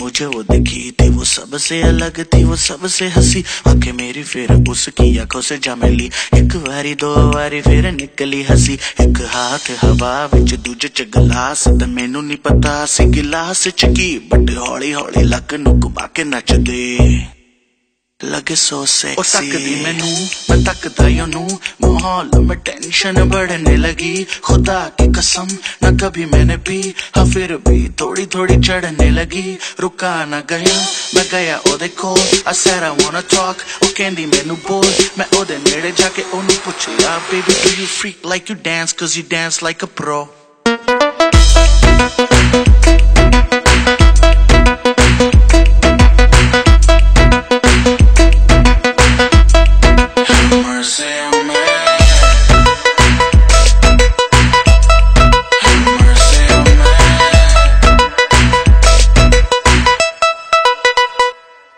मुझे वो दिखी थी वो सबसे अलग थी वो सबसे हंसी आंखें मेरी फिर उसकी आंखों से जमेली एक बारी दो बारी फिर निकली हंसी एक हाथ हवा विच दूजे च गलास ते मैनू नहीं पता सी गिलास च की बट हौली हौली लक नु घुमा के नचदे ਲੱਗੇ ਸੋ ਸੈਕਸੀ ਉਹ ਤੱਕਦੀ ਮੈਨੂੰ ਮੈਂ ਤੱਕਦਾ ਯੋ ਨੂੰ ਮਾਹੌਲ ਮੈਂ ਟੈਨਸ਼ਨ ਬੜਨੇ ਲਗੀ। ਖੁਦਾ ਕੀ ਕਸਮ ਨਾ ਕਭੀ ਮੈਨੇ ਪੀ। ਹਾਂ ਫਿਰ ਵੀ ਥੋੜੀ ਥੋੜੀ ਚੜਨੇ ਲਗੀ। ਰੁਕਾ ਨਾ ਗਿਆ ਮੈਂ ਗਿਆ ਉਹਦੇ ਕੋਲ। ਆ ਸੈਡ ਆ ਵਾਂਟ ਟੂ ਟਾਕ ਉਹ ਕਹਿੰਦੀ ਮੈਨੂੰ ਬੋਲ। ਮੈਂ ਉਹਦੇ ਨੇੜੇ ਜਾ ਕੇ ਉਹਨੂੰ ਪੁੱਛਿਆ baby do you freak like you dance cause you dance like a pro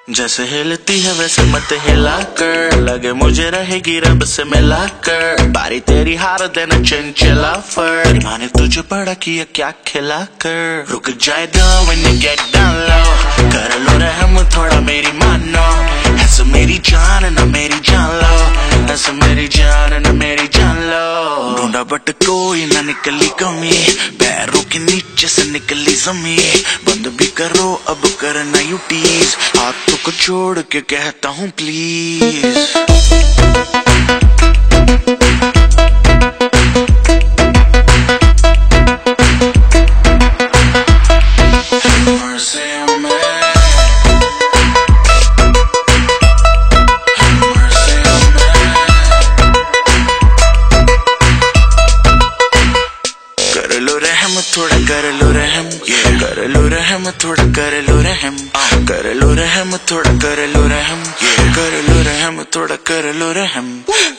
जैसे हिलती है वैसे मत हिला कर। लगे मुझे रहेगी रब से मिला कर बारी तेरी हार देना चंचला फर। माने तुझे बड़ा किया क्या खिला कर रुक जाए दो when you get down के नीचे से निकली जमी बंद भी करो, अब करना यू टीज हाथों को छोड़ के कहता हूँ प्लीज़ कर लो रहम कर लो रहम थोड़ा कर लो रहम कर लो रहम थोड़ा कर लो रहम कर लो रहम थोड़ा कर लो रहम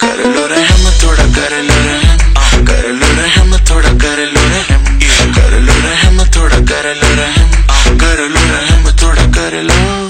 कर लो रहम थोड़ा कर लो रहम कर लो रहम थोड़ा कर लो रहम कर लो रहम थोड़ा कर लो रहम कर लो रहम थोड़ा कर लो